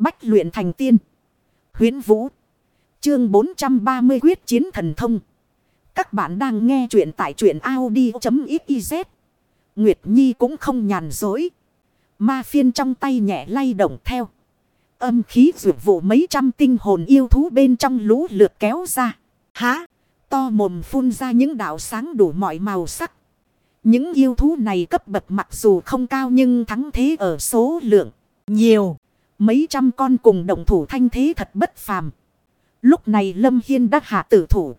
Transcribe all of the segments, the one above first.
Bách luyện thành tiên. huyễn Vũ. Chương 430 quyết chiến thần thông. Các bạn đang nghe truyện tại truyện Audi.xyz. Nguyệt Nhi cũng không nhàn dối. Ma phiên trong tay nhẹ lay động theo. Âm khí rượu vụ mấy trăm tinh hồn yêu thú bên trong lũ lượt kéo ra. Há! To mồm phun ra những đạo sáng đủ mọi màu sắc. Những yêu thú này cấp bậc mặc dù không cao nhưng thắng thế ở số lượng nhiều. Mấy trăm con cùng đồng thủ thanh thế thật bất phàm. Lúc này Lâm Hiên đã hạ tử thủ.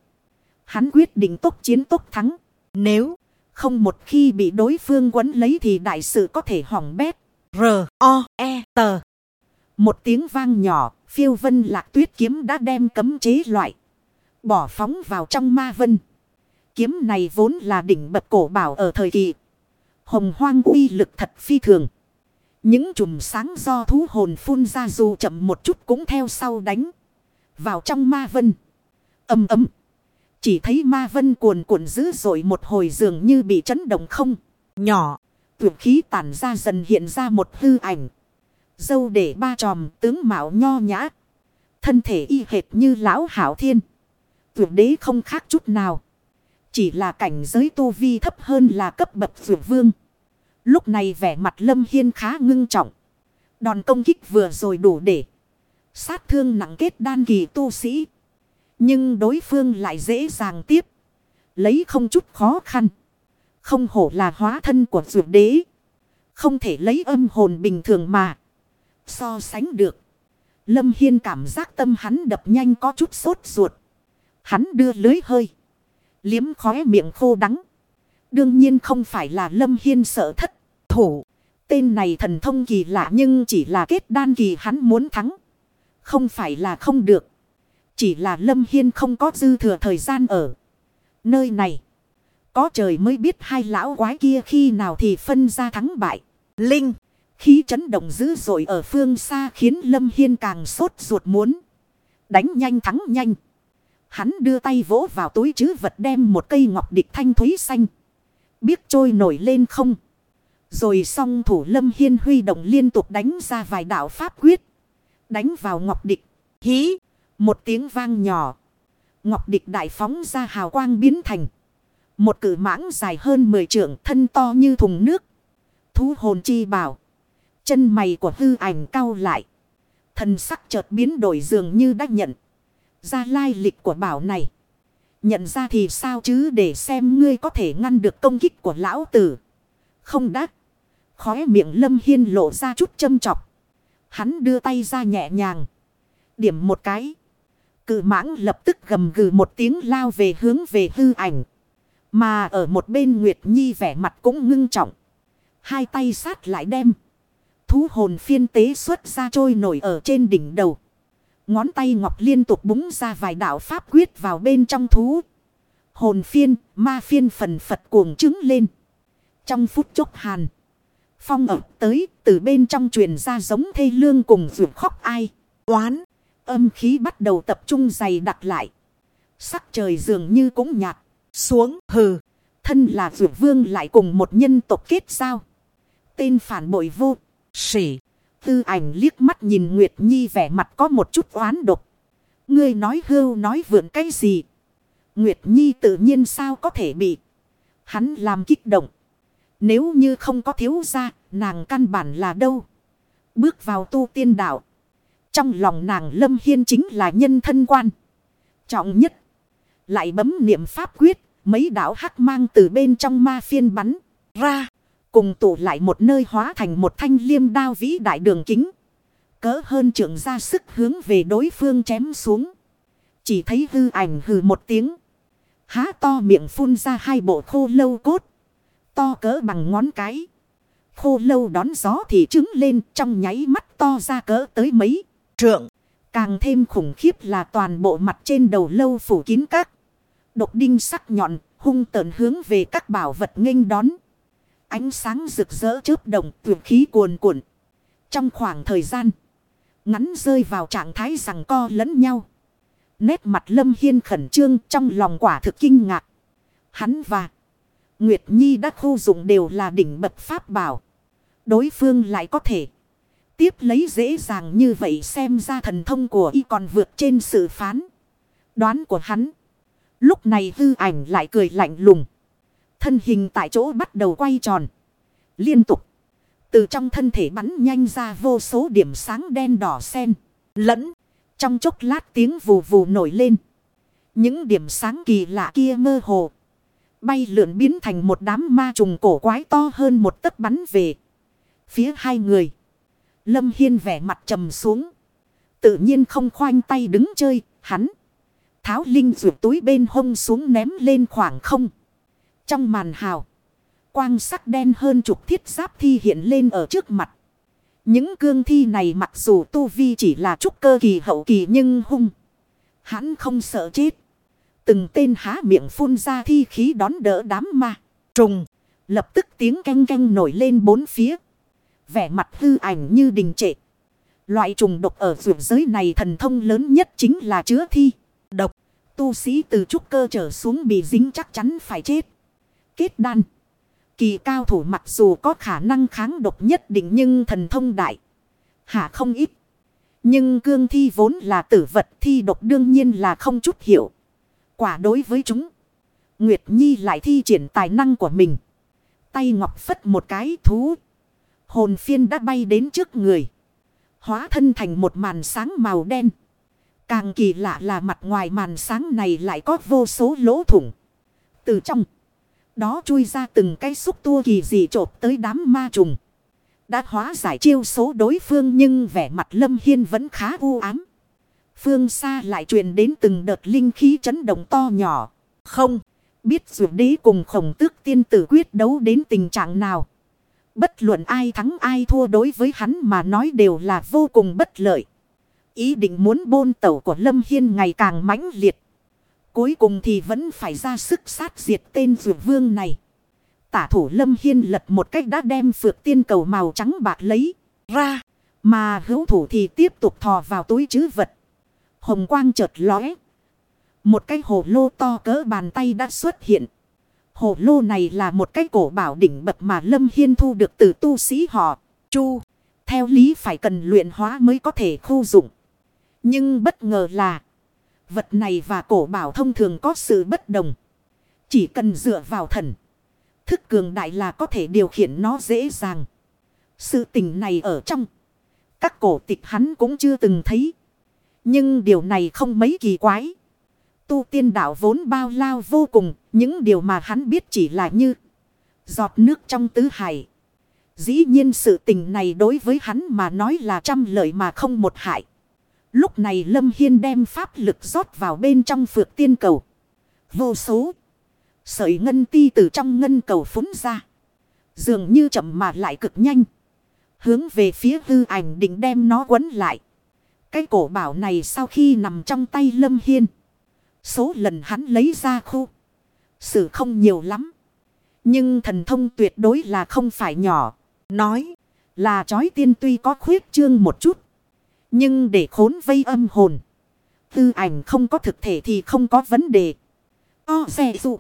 Hắn quyết định tốc chiến tốc thắng. Nếu không một khi bị đối phương quấn lấy thì đại sự có thể hỏng bét. R-O-E-T Một tiếng vang nhỏ, phiêu vân lạc tuyết kiếm đã đem cấm chế loại. Bỏ phóng vào trong ma vân. Kiếm này vốn là đỉnh bậc cổ bảo ở thời kỳ. Hồng hoang uy lực thật phi thường. Những chùm sáng do thú hồn phun ra dù chậm một chút cũng theo sau đánh. Vào trong ma vân. Âm ấm. Chỉ thấy ma vân cuồn cuộn dữ dội một hồi dường như bị chấn động không. Nhỏ. Tuyệt khí tản ra dần hiện ra một hư ảnh. Dâu để ba tròm tướng mạo nho nhã. Thân thể y hệt như lão hảo thiên. Tuyệt đế không khác chút nào. Chỉ là cảnh giới tu vi thấp hơn là cấp bậc vượt vương. Lúc này vẻ mặt lâm hiên khá ngưng trọng. Đòn công kích vừa rồi đủ để. Sát thương nặng kết đan kỳ tu sĩ. Nhưng đối phương lại dễ dàng tiếp. Lấy không chút khó khăn. Không hổ là hóa thân của dược đế. Không thể lấy âm hồn bình thường mà. So sánh được. Lâm Hiên cảm giác tâm hắn đập nhanh có chút sốt ruột. Hắn đưa lưới hơi. Liếm khóe miệng khô đắng. Đương nhiên không phải là Lâm Hiên sợ thất thủ. Tên này thần thông kỳ lạ nhưng chỉ là kết đan kỳ hắn muốn thắng. Không phải là không được. Chỉ là Lâm Hiên không có dư thừa thời gian ở nơi này. Có trời mới biết hai lão quái kia khi nào thì phân ra thắng bại. Linh, khí chấn động dữ dội ở phương xa khiến Lâm Hiên càng sốt ruột muốn. Đánh nhanh thắng nhanh. Hắn đưa tay vỗ vào túi chứ vật đem một cây ngọc địch thanh thúy xanh. Biết trôi nổi lên không. Rồi song thủ lâm hiên huy động liên tục đánh ra vài đạo pháp quyết. Đánh vào ngọc địch. Hí. Một tiếng vang nhỏ. Ngọc địch đại phóng ra hào quang biến thành. Một cử mãng dài hơn 10 trượng thân to như thùng nước. Thú hồn chi bảo. Chân mày của hư ảnh cao lại. Thần sắc chợt biến đổi dường như đã nhận ra lai lịch của bảo này. Nhận ra thì sao chứ để xem ngươi có thể ngăn được công kích của lão tử. Không đắc. Khóe miệng lâm hiên lộ ra chút châm chọc. Hắn đưa tay ra nhẹ nhàng. Điểm một cái. Cự mãng lập tức gầm gừ một tiếng lao về hướng về hư ảnh. Mà ở một bên Nguyệt Nhi vẻ mặt cũng ngưng trọng. Hai tay sát lại đem. Thú hồn phiên tế xuất ra trôi nổi ở trên đỉnh đầu. Ngón tay ngọc liên tục búng ra vài đạo pháp quyết vào bên trong thú. Hồn phiên, ma phiên phần phật cuồng trứng lên. Trong phút chốc hàn. Phong ẩm tới, từ bên trong truyền ra giống thê lương cùng vượt khóc ai. Oán, âm khí bắt đầu tập trung dày đặt lại. Sắc trời dường như cũng nhạt. Xuống, hừ, thân là vượt vương lại cùng một nhân tộc kết giao. Tên phản bội vô, sỉ. Tư ảnh liếc mắt nhìn Nguyệt Nhi vẻ mặt có một chút oán độc. Ngươi nói hưu nói vượn cái gì? Nguyệt Nhi tự nhiên sao có thể bị. Hắn làm kích động. Nếu như không có thiếu ra, nàng căn bản là đâu? Bước vào tu tiên đạo. Trong lòng nàng Lâm Hiên chính là nhân thân quan. Trọng nhất. Lại bấm niệm pháp quyết. Mấy đạo hắc mang từ bên trong ma phiên bắn ra. Cùng tụ lại một nơi hóa thành một thanh liêm đao vĩ đại đường kính. Cỡ hơn trưởng ra sức hướng về đối phương chém xuống. Chỉ thấy hư ảnh hừ một tiếng. Há to miệng phun ra hai bộ khô lâu cốt. To cỡ bằng ngón cái. Khô lâu đón gió thì trứng lên trong nháy mắt to ra cỡ tới mấy trượng. Càng thêm khủng khiếp là toàn bộ mặt trên đầu lâu phủ kín các. Độc đinh sắc nhọn, hung tợn hướng về các bảo vật nghênh đón. Ánh sáng rực rỡ chớp động tuyệt khí cuồn cuộn. Trong khoảng thời gian, ngắn rơi vào trạng thái rằng co lẫn nhau. Nét mặt Lâm Hiên khẩn trương, trong lòng quả thực kinh ngạc. Hắn và Nguyệt Nhi đã khu dụng đều là đỉnh bậc pháp bảo. Đối phương lại có thể tiếp lấy dễ dàng như vậy xem ra thần thông của y còn vượt trên sự phán. Đoán của hắn. Lúc này hư ảnh lại cười lạnh lùng. Thân hình tại chỗ bắt đầu quay tròn. Liên tục. Từ trong thân thể bắn nhanh ra vô số điểm sáng đen đỏ sen. Lẫn. Trong chốc lát tiếng vù vù nổi lên. Những điểm sáng kỳ lạ kia mơ hồ. Bay lượn biến thành một đám ma trùng cổ quái to hơn một tấc bắn về. Phía hai người. Lâm Hiên vẻ mặt trầm xuống. Tự nhiên không khoanh tay đứng chơi. Hắn. Tháo linh rượu túi bên hông xuống ném lên khoảng không. Trong màn hào. Quang sắc đen hơn chục thiết giáp thi hiện lên ở trước mặt. Những cương thi này mặc dù tu vi chỉ là trúc cơ kỳ hậu kỳ nhưng hung. Hắn không sợ chết. Từng tên há miệng phun ra thi khí đón đỡ đám ma. Trùng. Lập tức tiếng canh canh nổi lên bốn phía. Vẻ mặt hư ảnh như đình trệ. Loại trùng độc ở vượt giới này thần thông lớn nhất chính là chứa thi. Độc. Tu sĩ từ trúc cơ trở xuống bị dính chắc chắn phải chết. Kết đan. Kỳ cao thủ mặc dù có khả năng kháng độc nhất định nhưng thần thông đại. Hạ không ít. Nhưng cương thi vốn là tử vật thi độc đương nhiên là không chút hiểu. Quả đối với chúng. Nguyệt Nhi lại thi triển tài năng của mình. Tay ngọc phất một cái thú. Hồn phiên đã bay đến trước người. Hóa thân thành một màn sáng màu đen. Càng kỳ lạ là mặt ngoài màn sáng này lại có vô số lỗ thủng. Từ trong. Đó chui ra từng cái xúc tua kỳ dị trộp tới đám ma trùng. Đã hóa giải chiêu số đối phương nhưng vẻ mặt lâm hiên vẫn khá u ám. Phương xa lại truyền đến từng đợt linh khí chấn động to nhỏ. Không, biết dù đế cùng khổng tước tiên tử quyết đấu đến tình trạng nào. Bất luận ai thắng ai thua đối với hắn mà nói đều là vô cùng bất lợi. Ý định muốn bôn tẩu của Lâm Hiên ngày càng mãnh liệt. Cuối cùng thì vẫn phải ra sức sát diệt tên rượu vương này. Tả thủ Lâm Hiên lật một cách đã đem phược tiên cầu màu trắng bạc lấy ra. Mà hữu thủ thì tiếp tục thò vào túi chứ vật. Hồng quang chợt lóe. Một cái hồ lô to cỡ bàn tay đã xuất hiện. Hồ lô này là một cái cổ bảo đỉnh bậc mà Lâm Hiên thu được từ tu sĩ họ. Chu. Theo lý phải cần luyện hóa mới có thể khu dụng. Nhưng bất ngờ là. Vật này và cổ bảo thông thường có sự bất đồng. Chỉ cần dựa vào thần. Thức cường đại là có thể điều khiển nó dễ dàng. Sự tình này ở trong. Các cổ tịch hắn cũng chưa từng thấy. Nhưng điều này không mấy kỳ quái. Tu tiên đạo vốn bao lao vô cùng. Những điều mà hắn biết chỉ là như. Giọt nước trong tứ hải. Dĩ nhiên sự tình này đối với hắn mà nói là trăm lợi mà không một hại. Lúc này Lâm Hiên đem pháp lực rót vào bên trong phược tiên cầu. Vô số. Sợi ngân ti từ trong ngân cầu phúng ra. Dường như chậm mà lại cực nhanh. Hướng về phía hư ảnh định đem nó quấn lại. Cái cổ bảo này sau khi nằm trong tay Lâm Hiên. Số lần hắn lấy ra khu. Sự không nhiều lắm. Nhưng thần thông tuyệt đối là không phải nhỏ. Nói là chói tiên tuy có khuyết trương một chút. Nhưng để khốn vây âm hồn. Tư ảnh không có thực thể thì không có vấn đề. O xe dụ.